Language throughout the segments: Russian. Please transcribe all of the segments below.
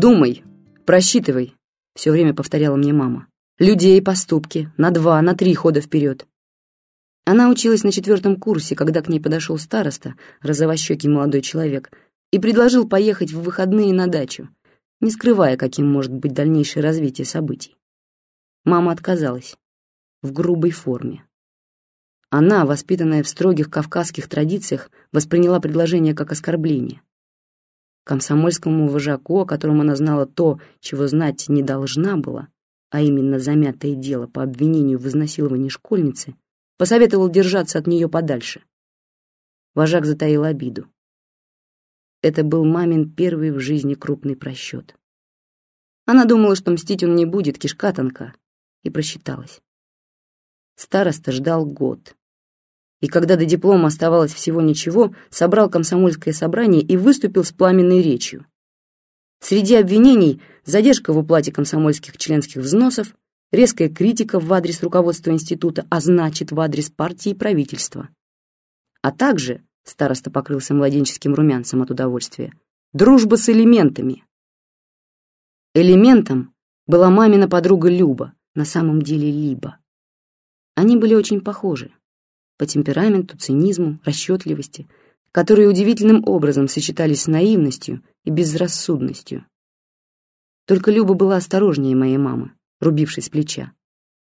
«Думай, просчитывай», — все время повторяла мне мама. «Людей поступки, на два, на три хода вперед». Она училась на четвертом курсе, когда к ней подошел староста, розовощекий молодой человек, и предложил поехать в выходные на дачу, не скрывая, каким может быть дальнейшее развитие событий. Мама отказалась. В грубой форме. Она, воспитанная в строгих кавказских традициях, восприняла предложение как оскорбление. Комсомольскому вожаку, о котором она знала то, чего знать не должна была, а именно замятое дело по обвинению в изнасиловании школьницы, посоветовал держаться от нее подальше. Вожак затаил обиду. Это был мамин первый в жизни крупный просчет. Она думала, что мстить он не будет, кишка тонка, и просчиталась. Староста ждал год. И когда до диплома оставалось всего ничего, собрал комсомольское собрание и выступил с пламенной речью. Среди обвинений задержка в уплате комсомольских членских взносов, резкая критика в адрес руководства института, а значит, в адрес партии и правительства. А также, староста покрылся младенческим румянцем от удовольствия, дружба с элементами. Элементом была мамина подруга Люба, на самом деле Либа. Они были очень похожи по темпераменту, цинизму, расчетливости, которые удивительным образом сочетались с наивностью и безрассудностью. Только Люба была осторожнее моей мамы рубившись с плеча.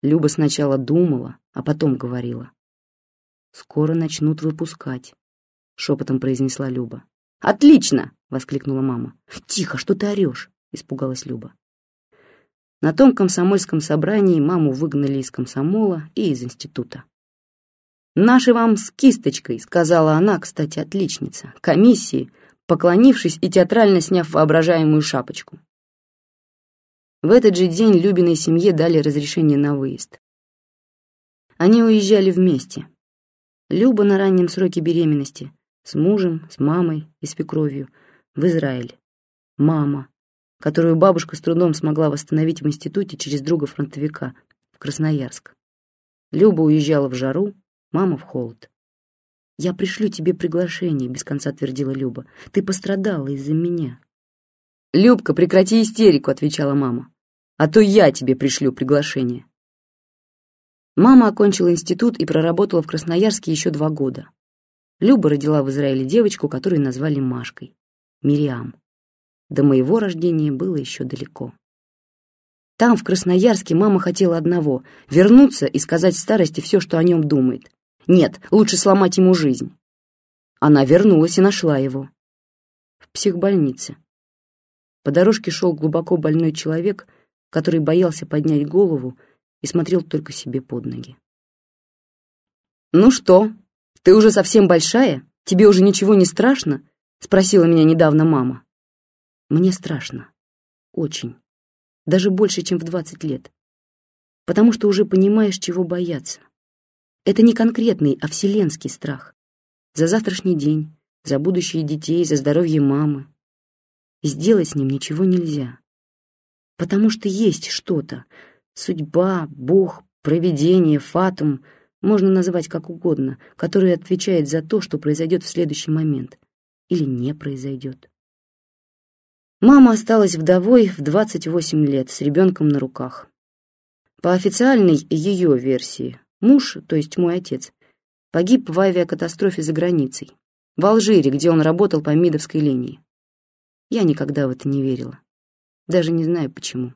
Люба сначала думала, а потом говорила. «Скоро начнут выпускать», — шепотом произнесла Люба. «Отлично!» — воскликнула мама. «Тихо, что ты орешь?» — испугалась Люба. На том комсомольском собрании маму выгнали из комсомола и из института. «Наши вам с кисточкой», — сказала она, кстати, отличница, комиссии, поклонившись и театрально сняв воображаемую шапочку. В этот же день Любиной семье дали разрешение на выезд. Они уезжали вместе. Люба на раннем сроке беременности, с мужем, с мамой и свекровью, в Израиль. Мама, которую бабушка с трудом смогла восстановить в институте через друга-фронтовика, в Красноярск. Люба уезжала в жару, мама в холод. «Я пришлю тебе приглашение», — без конца твердила Люба. «Ты пострадала из-за меня». «Любка, прекрати истерику», — отвечала мама. «А то я тебе пришлю приглашение». Мама окончила институт и проработала в Красноярске еще два года. Люба родила в Израиле девочку, которую назвали Машкой, Мириам. До моего рождения было еще далеко. Там, в Красноярске, мама хотела одного — вернуться и сказать старости все, что о нем думает. Нет, лучше сломать ему жизнь. Она вернулась и нашла его. В психбольнице. По дорожке шел глубоко больной человек, который боялся поднять голову и смотрел только себе под ноги. «Ну что, ты уже совсем большая? Тебе уже ничего не страшно?» — спросила меня недавно мама. «Мне страшно. Очень. Даже больше, чем в двадцать лет. Потому что уже понимаешь, чего бояться. Это не конкретный, а вселенский страх. За завтрашний день, за будущее детей, за здоровье мамы, сделать с ним ничего нельзя. Потому что есть что-то. Судьба, Бог, провидение, фатум, можно называть как угодно, которое отвечает за то, что произойдет в следующий момент. Или не произойдет. Мама осталась вдовой в 28 лет с ребенком на руках. По официальной ее версии, муж, то есть мой отец, погиб в авиакатастрофе за границей, в Алжире, где он работал по МИДовской линии. Я никогда в это не верила. Даже не знаю почему.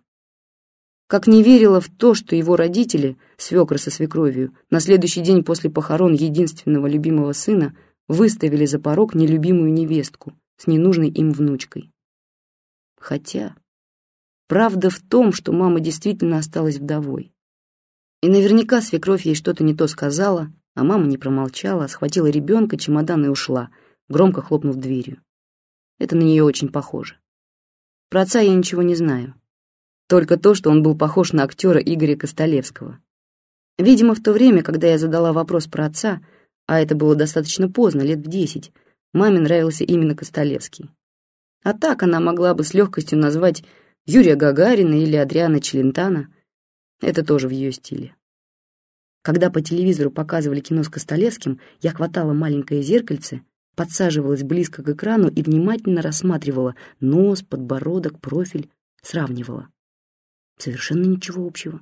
Как не верила в то, что его родители, свекра со свекровью, на следующий день после похорон единственного любимого сына выставили за порог нелюбимую невестку с ненужной им внучкой. Хотя правда в том, что мама действительно осталась вдовой. И наверняка свекровь ей что-то не то сказала, а мама не промолчала, схватила ребенка, чемодан и ушла, громко хлопнув дверью. Это на нее очень похоже. Про отца я ничего не знаю. Только то, что он был похож на актера Игоря Костолевского. Видимо, в то время, когда я задала вопрос про отца, а это было достаточно поздно, лет в десять, маме нравился именно Костолевский. А так она могла бы с легкостью назвать Юрия Гагарина или Адриана Челентана. Это тоже в ее стиле. Когда по телевизору показывали кино с Костолевским, я хватала маленькое зеркальце подсаживалась близко к экрану и внимательно рассматривала нос, подбородок, профиль, сравнивала. Совершенно ничего общего.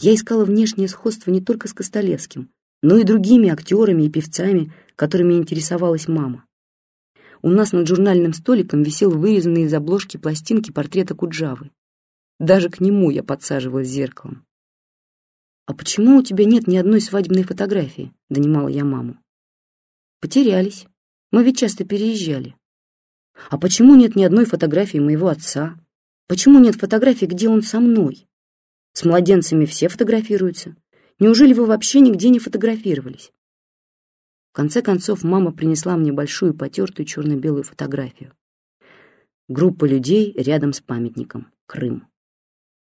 Я искала внешнее сходство не только с Костолевским, но и другими актерами и певцами, которыми интересовалась мама. У нас над журнальным столиком висел вырезанный из обложки пластинки портрета Куджавы. Даже к нему я подсаживалась зеркалом. «А почему у тебя нет ни одной свадебной фотографии?» — донимала я маму. «Потерялись. Мы ведь часто переезжали. А почему нет ни одной фотографии моего отца? Почему нет фотографий, где он со мной? С младенцами все фотографируются. Неужели вы вообще нигде не фотографировались? В конце концов, мама принесла мне большую потертую черно-белую фотографию. Группа людей рядом с памятником. Крым.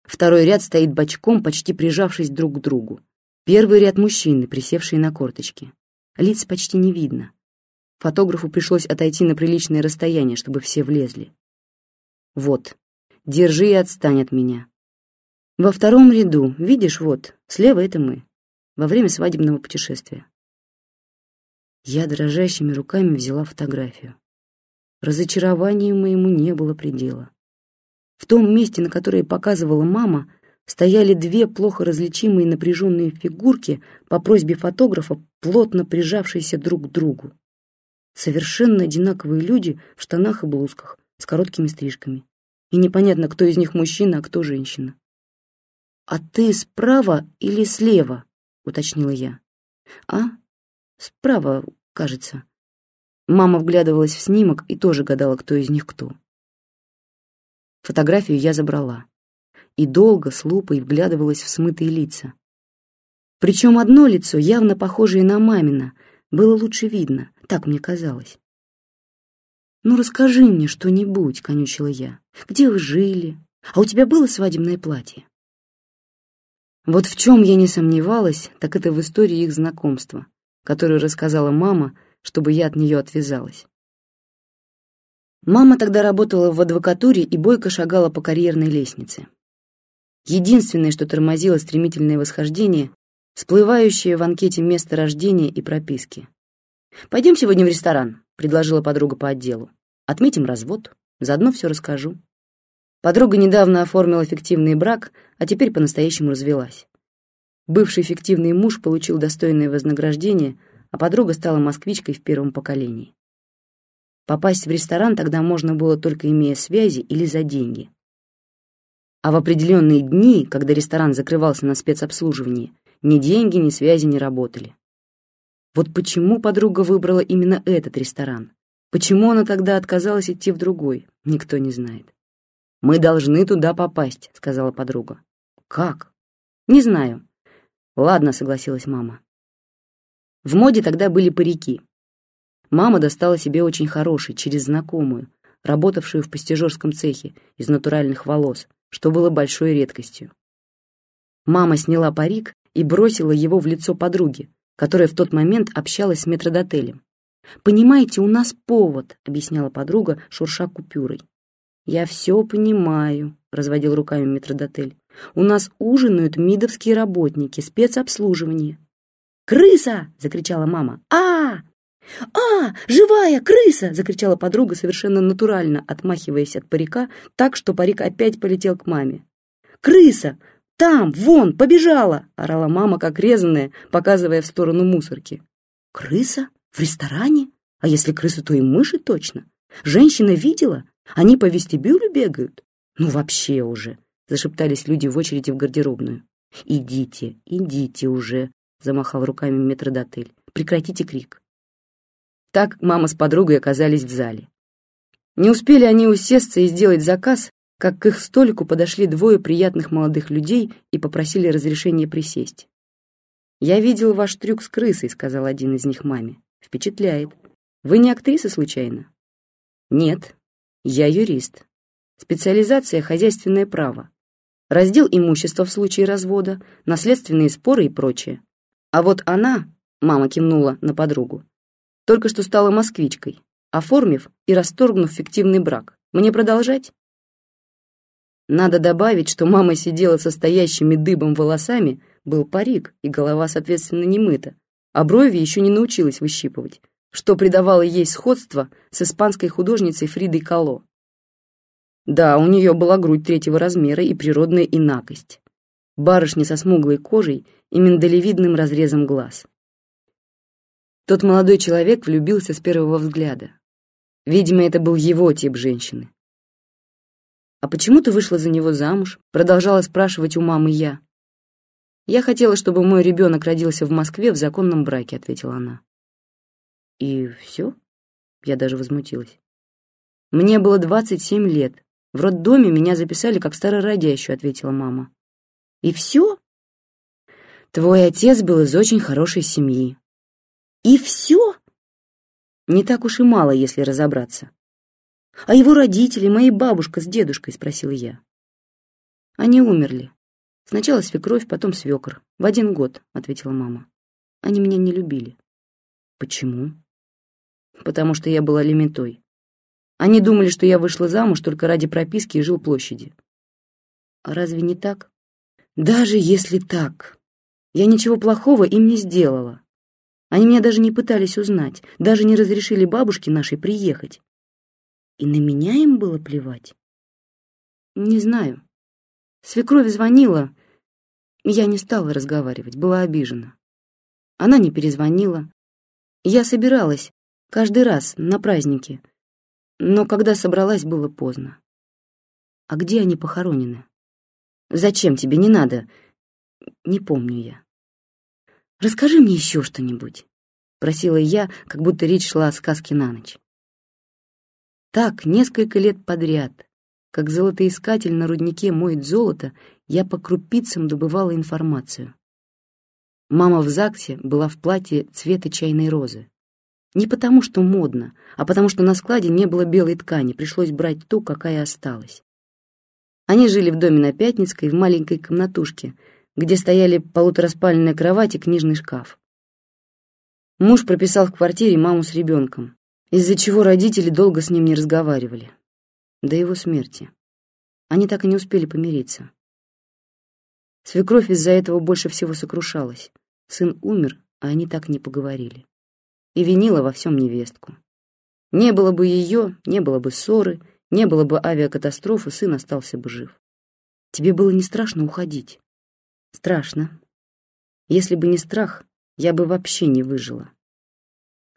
Второй ряд стоит бочком, почти прижавшись друг к другу. Первый ряд мужчины, присевшие на корточки. Лиц почти не видно. Фотографу пришлось отойти на приличное расстояние, чтобы все влезли. Вот, держи и отстань от меня. Во втором ряду, видишь, вот, слева это мы, во время свадебного путешествия. Я дрожащими руками взяла фотографию. Разочарованию моему не было предела. В том месте, на которое показывала мама, стояли две плохо различимые напряженные фигурки по просьбе фотографа, плотно прижавшиеся друг к другу. Совершенно одинаковые люди в штанах и блузках, с короткими стрижками. И непонятно, кто из них мужчина, а кто женщина. «А ты справа или слева?» — уточнила я. «А? Справа, кажется». Мама вглядывалась в снимок и тоже гадала, кто из них кто. Фотографию я забрала. И долго с лупой вглядывалась в смытые лица. Причем одно лицо, явно похожее на мамина, было лучше видно, так мне казалось. «Ну расскажи мне что-нибудь», — конючила я. «Где вы жили? А у тебя было свадебное платье?» Вот в чем я не сомневалась, так это в истории их знакомства, которую рассказала мама, чтобы я от нее отвязалась. Мама тогда работала в адвокатуре и бойко шагала по карьерной лестнице. Единственное, что тормозило стремительное восхождение, всплывающее в анкете место рождения и прописки. «Пойдем сегодня в ресторан», — предложила подруга по отделу. «Отметим развод, заодно все расскажу». Подруга недавно оформила фиктивный брак, а теперь по-настоящему развелась. Бывший фиктивный муж получил достойное вознаграждение, а подруга стала москвичкой в первом поколении. Попасть в ресторан тогда можно было только имея связи или за деньги. А в определенные дни, когда ресторан закрывался на спецобслуживании, ни деньги, ни связи не работали. Вот почему подруга выбрала именно этот ресторан? Почему она тогда отказалась идти в другой, никто не знает. «Мы должны туда попасть», — сказала подруга. «Как?» «Не знаю». «Ладно», — согласилась мама. В моде тогда были парики, Мама достала себе очень хороший, через знакомую, работавшую в пастижерском цехе, из натуральных волос, что было большой редкостью. Мама сняла парик и бросила его в лицо подруги, которая в тот момент общалась с метродотелем. «Понимаете, у нас повод», — объясняла подруга, шурша купюрой. «Я все понимаю», — разводил руками метродотель. «У нас ужинают мидовские работники, спецобслуживание». «Крыса!» — закричала мама. «А!» «А, живая крыса!» — закричала подруга совершенно натурально, отмахиваясь от парика, так, что парик опять полетел к маме. «Крыса! Там, вон, побежала!» — орала мама, как резаная, показывая в сторону мусорки. «Крыса? В ресторане? А если крысы, то и мыши точно. Женщина видела? Они по вестибюлю бегают? Ну вообще уже!» — зашептались люди в очереди в гардеробную. «Идите, идите уже!» — замахал руками метродотель. «Прекратите крик!» Так мама с подругой оказались в зале. Не успели они усесться и сделать заказ, как к их столику подошли двое приятных молодых людей и попросили разрешения присесть. «Я видел ваш трюк с крысой», — сказал один из них маме. «Впечатляет. Вы не актриса, случайно?» «Нет, я юрист. Специализация — хозяйственное право. Раздел имущества в случае развода, наследственные споры и прочее. А вот она, — мама кивнула на подругу, только что стала москвичкой, оформив и расторгнув фиктивный брак. Мне продолжать? Надо добавить, что мама сидела со стоящими дыбом волосами, был парик, и голова, соответственно, не мыта, а брови еще не научилась выщипывать, что придавало ей сходство с испанской художницей Фридой Кало. Да, у нее была грудь третьего размера и природная инакость. Барышня со смуглой кожей и миндалевидным разрезом глаз. Тот молодой человек влюбился с первого взгляда. Видимо, это был его тип женщины. «А почему ты вышла за него замуж?» Продолжала спрашивать у мамы я. «Я хотела, чтобы мой ребенок родился в Москве в законном браке», — ответила она. «И все?» Я даже возмутилась. «Мне было двадцать семь лет. В роддоме меня записали как старородящую», — ответила мама. «И все?» «Твой отец был из очень хорошей семьи». «И все?» Не так уж и мало, если разобраться. «А его родители, мои бабушка с дедушкой?» — спросила я. «Они умерли. Сначала свекровь, потом свекр. В один год», — ответила мама. «Они меня не любили». «Почему?» «Потому что я была лимитой. Они думали, что я вышла замуж только ради прописки и жил площади». «А разве не так?» «Даже если так. Я ничего плохого им не сделала. Они меня даже не пытались узнать, даже не разрешили бабушке нашей приехать. И на меня им было плевать? Не знаю. Свекровь звонила, я не стала разговаривать, была обижена. Она не перезвонила. Я собиралась каждый раз на праздники, но когда собралась, было поздно. А где они похоронены? Зачем тебе, не надо? Не помню я. Расскажи мне еще что-нибудь, просила я, как будто речь шла о сказке на ночь. Так, несколько лет подряд, как золотоискатель на руднике моет золото, я по крупицам добывала информацию. Мама в ЗАГСе была в платье цвета чайной розы. Не потому, что модно, а потому, что на складе не было белой ткани, пришлось брать ту, какая осталась. Они жили в доме на Пятницкой, в маленькой комнатушке, где стояли полутораспальная кровать и книжный шкаф. Муж прописал в квартире маму с ребенком из-за чего родители долго с ним не разговаривали. До его смерти. Они так и не успели помириться. Свекровь из-за этого больше всего сокрушалась. Сын умер, а они так не поговорили. И винила во всем невестку. Не было бы ее, не было бы ссоры, не было бы авиакатастрофы, сын остался бы жив. Тебе было не страшно уходить? Страшно. Если бы не страх, я бы вообще не выжила.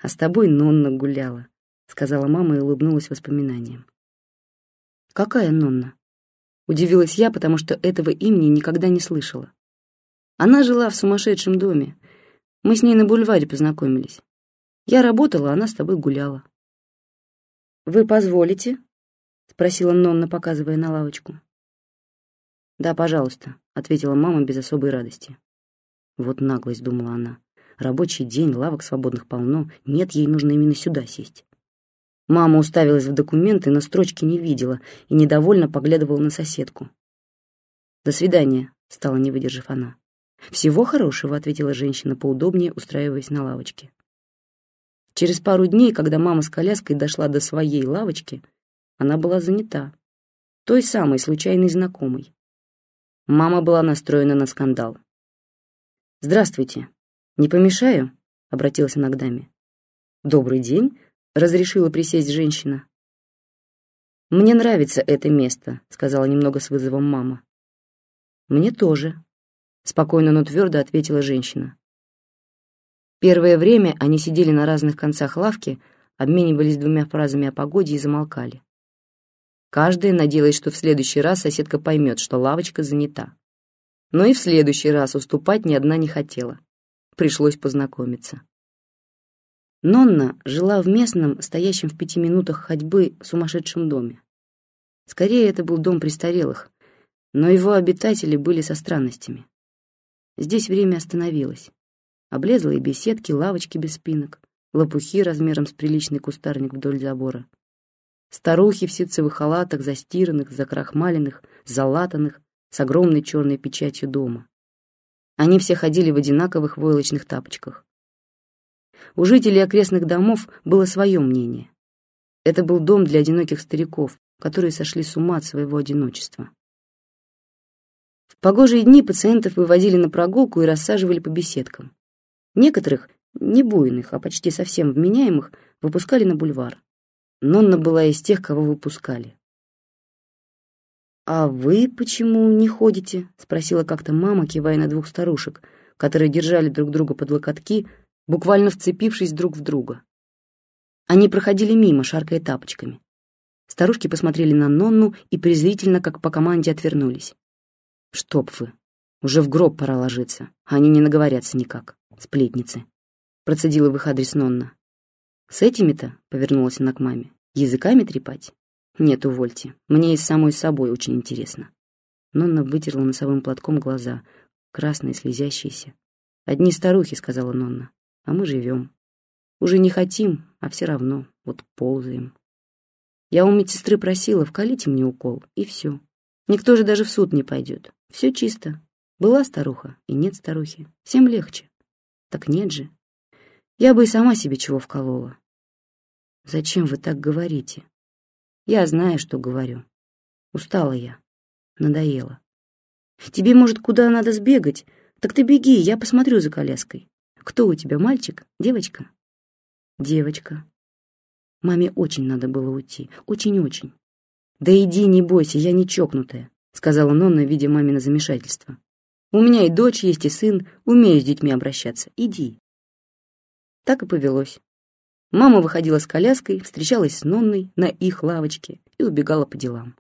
А с тобой Нонна гуляла, сказала мама и улыбнулась воспоминаниям. Какая Нонна? Удивилась я, потому что этого имени никогда не слышала. Она жила в сумасшедшем доме. Мы с ней на бульваре познакомились. Я работала, она с тобой гуляла. «Вы позволите?» — спросила Нонна, показывая на лавочку. «Да, пожалуйста», — ответила мама без особой радости. Вот наглость, думала она. Рабочий день, лавок свободных полно. Нет, ей нужно именно сюда сесть. Мама уставилась в документы, но строчки не видела и недовольно поглядывала на соседку. «До свидания», — стала не выдержав она. «Всего хорошего», — ответила женщина поудобнее, устраиваясь на лавочке. Через пару дней, когда мама с коляской дошла до своей лавочки, она была занята. Той самой случайной знакомой. Мама была настроена на скандал. «Здравствуйте», «Не помешаю?» — обратилась она к даме. «Добрый день», — разрешила присесть женщина. «Мне нравится это место», — сказала немного с вызовом мама. «Мне тоже», — спокойно, но твердо ответила женщина. Первое время они сидели на разных концах лавки, обменивались двумя фразами о погоде и замолкали. Каждая надеялась, что в следующий раз соседка поймет, что лавочка занята. Но и в следующий раз уступать ни одна не хотела пришлось познакомиться. Нонна жила в местном, стоящем в пяти минутах ходьбы, сумасшедшем доме. Скорее, это был дом престарелых, но его обитатели были со странностями. Здесь время остановилось. Облезлые беседки, лавочки без спинок, лопухи размером с приличный кустарник вдоль забора. Старухи в ситцевых халатах, застиранных, закрахмаленных, залатанных, с огромной черной печатью дома. Они все ходили в одинаковых войлочных тапочках. У жителей окрестных домов было свое мнение. Это был дом для одиноких стариков, которые сошли с ума от своего одиночества. В погожие дни пациентов выводили на прогулку и рассаживали по беседкам. Некоторых, не буйных, а почти совсем вменяемых, выпускали на бульвар. Нонна была из тех, кого выпускали. «А вы почему не ходите?» — спросила как-то мама, кивая на двух старушек, которые держали друг друга под локотки, буквально вцепившись друг в друга. Они проходили мимо, шаркая тапочками. Старушки посмотрели на Нонну и презрительно, как по команде, отвернулись. «Чтоб вы! Уже в гроб пора ложиться, а они не наговорятся никак, сплетницы!» Процедила в их адрес Нонна. «С этими-то?» — повернулась она к маме. «Языками трепать?» «Нет, увольте. Мне и самой собой очень интересно». Нонна вытерла носовым платком глаза, красные, слезящиеся. «Одни старухи», — сказала Нонна, — «а мы живем. Уже не хотим, а все равно, вот ползаем. Я у медсестры просила, вкалите мне укол, и все. Никто же даже в суд не пойдет. Все чисто. Была старуха, и нет старухи. Всем легче. Так нет же. Я бы и сама себе чего вколола. Зачем вы так говорите? Я знаю, что говорю. Устала я. Надоело. Тебе, может, куда надо сбегать? Так ты беги, я посмотрю за коляской. Кто у тебя, мальчик? Девочка? Девочка. Маме очень надо было уйти. Очень-очень. «Да иди, не бойся, я не чокнутая», — сказала Нонна, видя мамино замешательство. «У меня и дочь есть, и сын, умею с детьми обращаться. Иди». Так и повелось. Мама выходила с коляской, встречалась с Нонной на их лавочке и убегала по делам.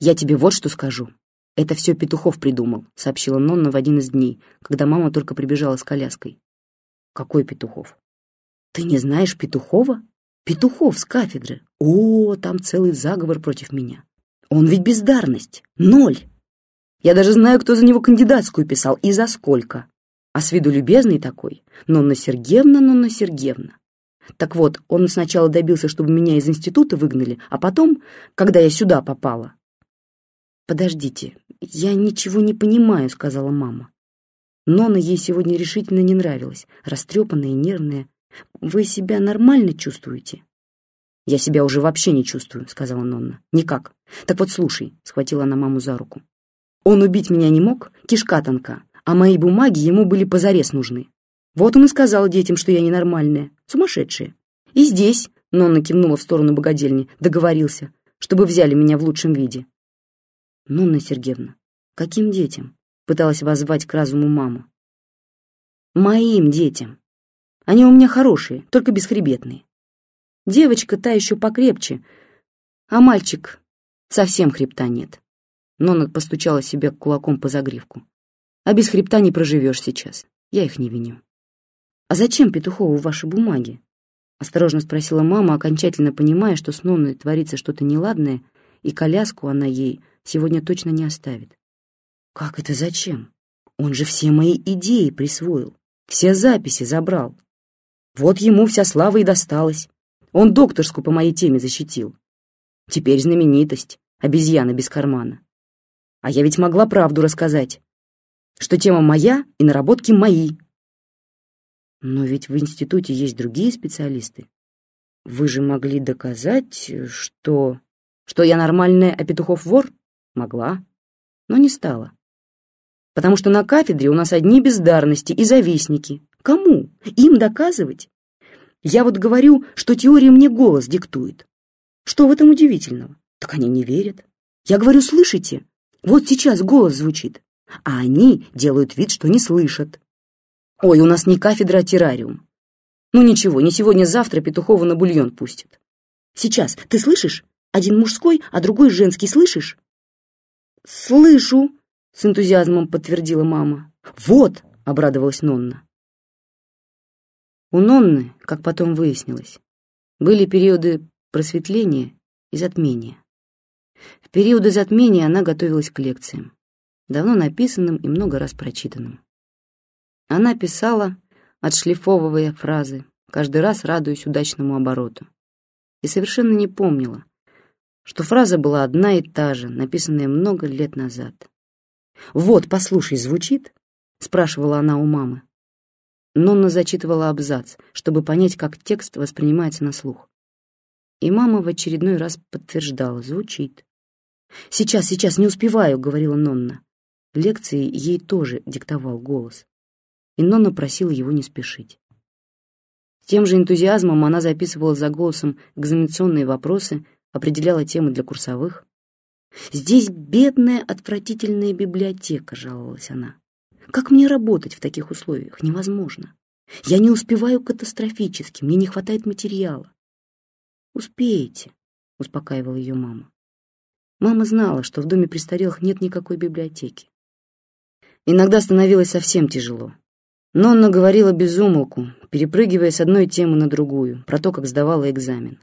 «Я тебе вот что скажу. Это все Петухов придумал», — сообщила Нонна в один из дней, когда мама только прибежала с коляской. «Какой Петухов?» Ты не знаешь Петухова? Петухов с кафедры. О, там целый заговор против меня. Он ведь бездарность. Ноль. Я даже знаю, кто за него кандидатскую писал и за сколько. А с виду любезный такой. Нонна Сергеевна, Нонна Сергеевна. Так вот, он сначала добился, чтобы меня из института выгнали, а потом, когда я сюда попала... «Подождите, я ничего не понимаю», — сказала мама. Нонна ей сегодня решительно не нравилась, растрепанная и нервная. Вы себя нормально чувствуете? Я себя уже вообще не чувствую, сказала Нонна. Никак. Так вот слушай, схватила она маму за руку. Он убить меня не мог, кишка тонка, а мои бумаги ему были позарез нужны. Вот он и сказал детям, что я ненормальная, сумасшедшая. И здесь, Нонна кивнула в сторону богадельни, договорился, чтобы взяли меня в лучшем виде. Нонна Сергеевна, каким детям? Пыталась воззвать к разуму маму. Моим детям. Они у меня хорошие, только бесхребетные. Девочка та еще покрепче, а мальчик совсем хребта нет. Нонна постучала себе кулаком по загривку. А без хребта не проживешь сейчас. Я их не виню. «А зачем Петухову ваши бумаги?» Осторожно спросила мама, окончательно понимая, что с Нонной творится что-то неладное, и коляску она ей сегодня точно не оставит. «Как это зачем? Он же все мои идеи присвоил, все записи забрал. Вот ему вся слава и досталась. Он докторскую по моей теме защитил. Теперь знаменитость, обезьяна без кармана. А я ведь могла правду рассказать, что тема моя и наработки мои. Но ведь в институте есть другие специалисты. Вы же могли доказать, что... Что я нормальная, а Петухов вор? Могла, но не стала. Потому что на кафедре у нас одни бездарности и завистники, Кому? Им доказывать? Я вот говорю, что теория мне голос диктует. Что в этом удивительного? Так они не верят. Я говорю, слышите? Вот сейчас голос звучит. А они делают вид, что не слышат. Ой, у нас не кафедра, а террариум. Ну ничего, не сегодня-завтра Петухова на бульон пустят. Сейчас, ты слышишь? Один мужской, а другой женский, слышишь? Слышу, с энтузиазмом подтвердила мама. Вот, обрадовалась Нонна. У Нонны, как потом выяснилось, были периоды просветления и затмения. В периоды затмения она готовилась к лекциям, давно написанным и много раз прочитанным. Она писала, отшлифовывая фразы, каждый раз радуясь удачному обороту. И совершенно не помнила, что фраза была одна и та же, написанная много лет назад. «Вот, послушай, звучит?» — спрашивала она у мамы. Нонна зачитывала абзац, чтобы понять, как текст воспринимается на слух. И мама в очередной раз подтверждала, звучит. «Сейчас, сейчас, не успеваю», — говорила Нонна. Лекции ей тоже диктовал голос. и Нонна просила его не спешить. С тем же энтузиазмом она записывала за голосом экзаменационные вопросы, определяла темы для курсовых. «Здесь бедная, отвратительная библиотека», — жаловалась она. «Как мне работать в таких условиях? Невозможно. Я не успеваю катастрофически, мне не хватает материала». «Успеете», — успокаивала ее мама. Мама знала, что в доме престарелых нет никакой библиотеки. Иногда становилось совсем тяжело. Нонна говорила без умолку, перепрыгивая с одной темы на другую, про то, как сдавала экзамен.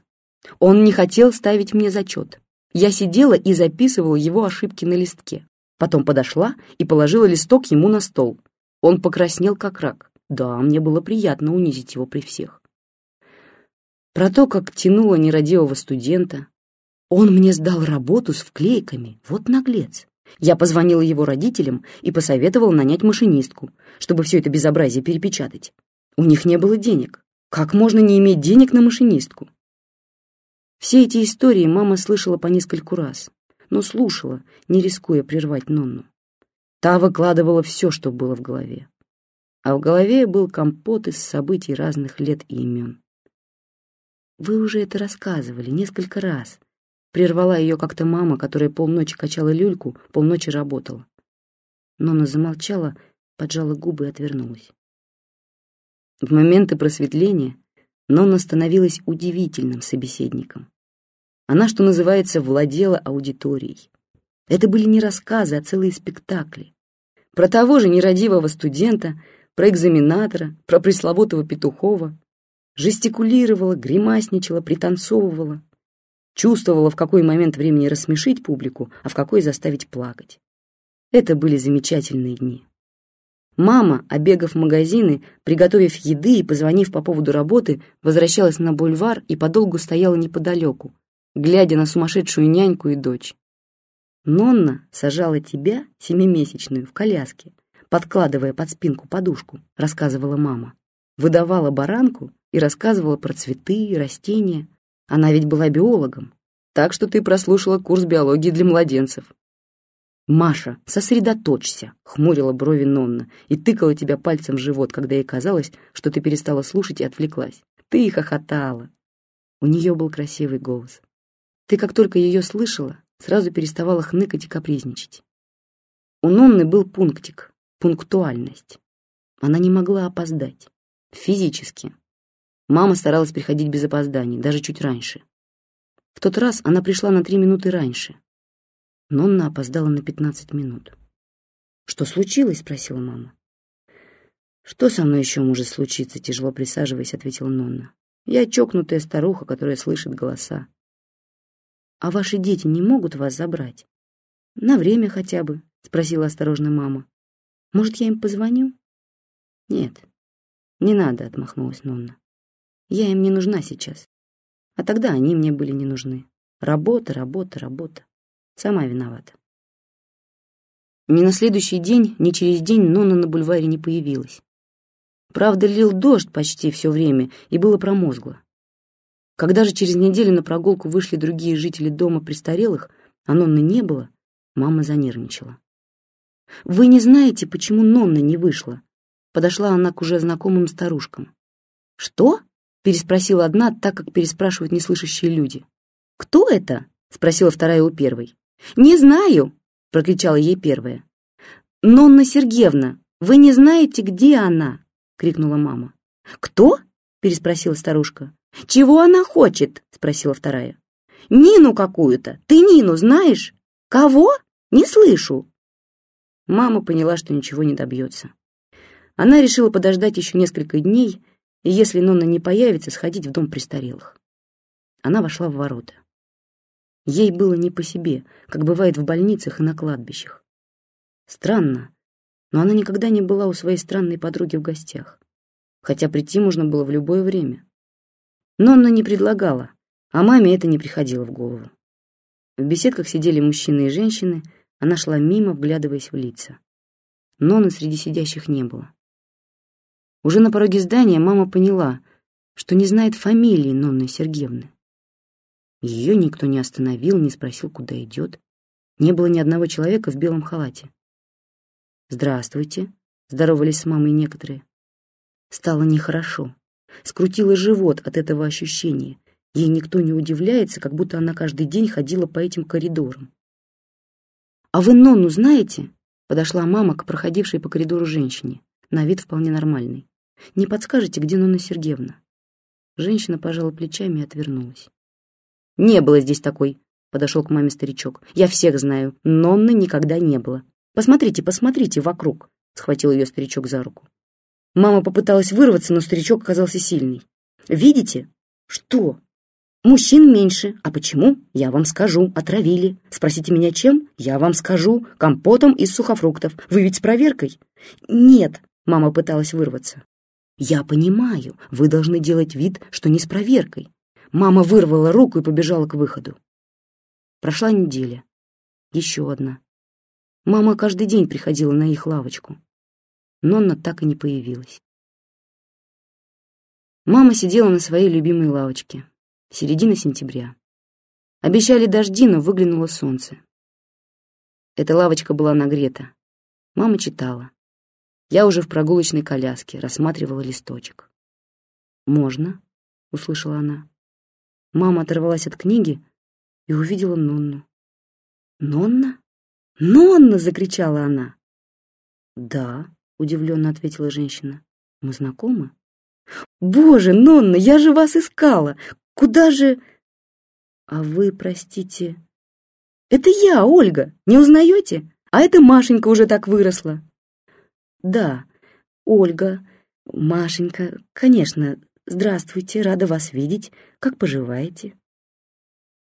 Он не хотел ставить мне зачет. Я сидела и записывала его ошибки на листке. Потом подошла и положила листок ему на стол. Он покраснел, как рак. Да, мне было приятно унизить его при всех. Про то, как тянула нерадивого студента, он мне сдал работу с вклейками, вот наглец. Я позвонила его родителям и посоветовала нанять машинистку, чтобы все это безобразие перепечатать. У них не было денег. Как можно не иметь денег на машинистку? Все эти истории мама слышала по нескольку раз, но слушала, не рискуя прервать Нонну. Та выкладывала все, что было в голове. А в голове был компот из событий разных лет и имен. «Вы уже это рассказывали несколько раз», Прервала ее как-то мама, которая полночи качала люльку, полночи работала. Нона замолчала, поджала губы и отвернулась. В моменты просветления Нонна становилась удивительным собеседником. Она, что называется, владела аудиторией. Это были не рассказы, а целые спектакли. Про того же нерадивого студента, про экзаменатора, про пресловутого Петухова. Жестикулировала, гримасничала, пританцовывала чувствовала, в какой момент времени рассмешить публику, а в какой заставить плакать. Это были замечательные дни. Мама, обегав магазины, приготовив еды и позвонив по поводу работы, возвращалась на бульвар и подолгу стояла неподалеку, глядя на сумасшедшую няньку и дочь. «Нонна сажала тебя, семимесячную, в коляске, подкладывая под спинку подушку», — рассказывала мама. Выдавала баранку и рассказывала про цветы, растения, она ведь была биологом, так что ты прослушала курс биологии для младенцев. «Маша, сосредоточься!» — хмурила брови Нонна и тыкала тебя пальцем в живот, когда ей казалось, что ты перестала слушать и отвлеклась. Ты хохотала. У нее был красивый голос. Ты, как только ее слышала, сразу переставала хныкать и капризничать. У Нонны был пунктик, пунктуальность. Она не могла опоздать. Физически. Мама старалась приходить без опозданий, даже чуть раньше. В тот раз она пришла на три минуты раньше. Нонна опоздала на пятнадцать минут. «Что случилось?» — спросила мама. «Что со мной еще может случиться?» — тяжело присаживаясь, ответила Нонна. «Я чокнутая старуха, которая слышит голоса». «А ваши дети не могут вас забрать?» «На время хотя бы», — спросила осторожно мама. «Может, я им позвоню?» «Нет, не надо», — отмахнулась Нонна. Я им не нужна сейчас. А тогда они мне были не нужны. Работа, работа, работа. Сама виновата. Ни на следующий день, ни через день Нонна на бульваре не появилась. Правда, лил дождь почти все время, и было промозгло. Когда же через неделю на прогулку вышли другие жители дома престарелых, а Нонны не было, мама занервничала. «Вы не знаете, почему Нонна не вышла?» Подошла она к уже знакомым старушкам. «Что?» Переспросила одна, так как переспрашивают неслышащие люди. «Кто это?» — спросила вторая у первой. «Не знаю», — прокричала ей первая. «Нонна Сергеевна, вы не знаете, где она?» — крикнула мама. «Кто?» — переспросила старушка. «Чего она хочет?» — спросила вторая. «Нину какую-то. Ты Нину знаешь?» «Кого? Не слышу». Мама поняла, что ничего не добьется. Она решила подождать еще несколько дней, и если Нонна не появится, сходить в дом престарелых. Она вошла в ворота. Ей было не по себе, как бывает в больницах и на кладбищах. Странно, но она никогда не была у своей странной подруги в гостях, хотя прийти можно было в любое время. Нонна не предлагала, а маме это не приходило в голову. В беседках сидели мужчины и женщины, она шла мимо, вглядываясь в лица. Нонны среди сидящих не было. Уже на пороге здания мама поняла, что не знает фамилии Нонны Сергеевны. Ее никто не остановил, не спросил, куда идет. Не было ни одного человека в белом халате. «Здравствуйте», здоровались с мамой некоторые. Стало нехорошо. Скрутило живот от этого ощущения. Ей никто не удивляется, как будто она каждый день ходила по этим коридорам. «А вы Нонну знаете?» Подошла мама к проходившей по коридору женщине, на вид вполне нормальной. «Не подскажете, где Нонна Сергеевна?» Женщина пожала плечами и отвернулась. «Не было здесь такой», — подошел к маме старичок. «Я всех знаю. Нонны никогда не было. Посмотрите, посмотрите вокруг», — схватил ее старичок за руку. Мама попыталась вырваться, но старичок оказался сильный. «Видите?» «Что?» «Мужчин меньше. А почему? Я вам скажу. Отравили. Спросите меня, чем? Я вам скажу. Компотом из сухофруктов. Вы ведь с проверкой?» «Нет», — мама пыталась вырваться. «Я понимаю. Вы должны делать вид, что не с проверкой». Мама вырвала руку и побежала к выходу. Прошла неделя. Еще одна. Мама каждый день приходила на их лавочку. Нонна так и не появилась. Мама сидела на своей любимой лавочке. Середина сентября. Обещали дожди, но выглянуло солнце. Эта лавочка была нагрета. Мама читала. Я уже в прогулочной коляске рассматривала листочек. «Можно?» — услышала она. Мама оторвалась от книги и увидела Нонну. «Нонна? Нонна!» — закричала она. «Да», — удивленно ответила женщина. «Мы знакомы?» «Боже, Нонна, я же вас искала! Куда же...» «А вы, простите...» «Это я, Ольга, не узнаете? А это Машенька уже так выросла». «Да, Ольга, Машенька, конечно. Здравствуйте, рада вас видеть. Как поживаете?»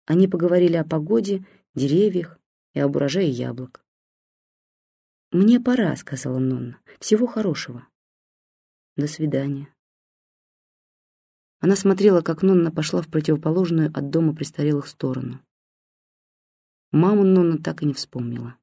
Они поговорили о погоде, деревьях и об урожае яблок. «Мне пора», — сказала Нонна. «Всего хорошего». «До свидания». Она смотрела, как Нонна пошла в противоположную от дома престарелых сторону. Маму Нонна так и не вспомнила.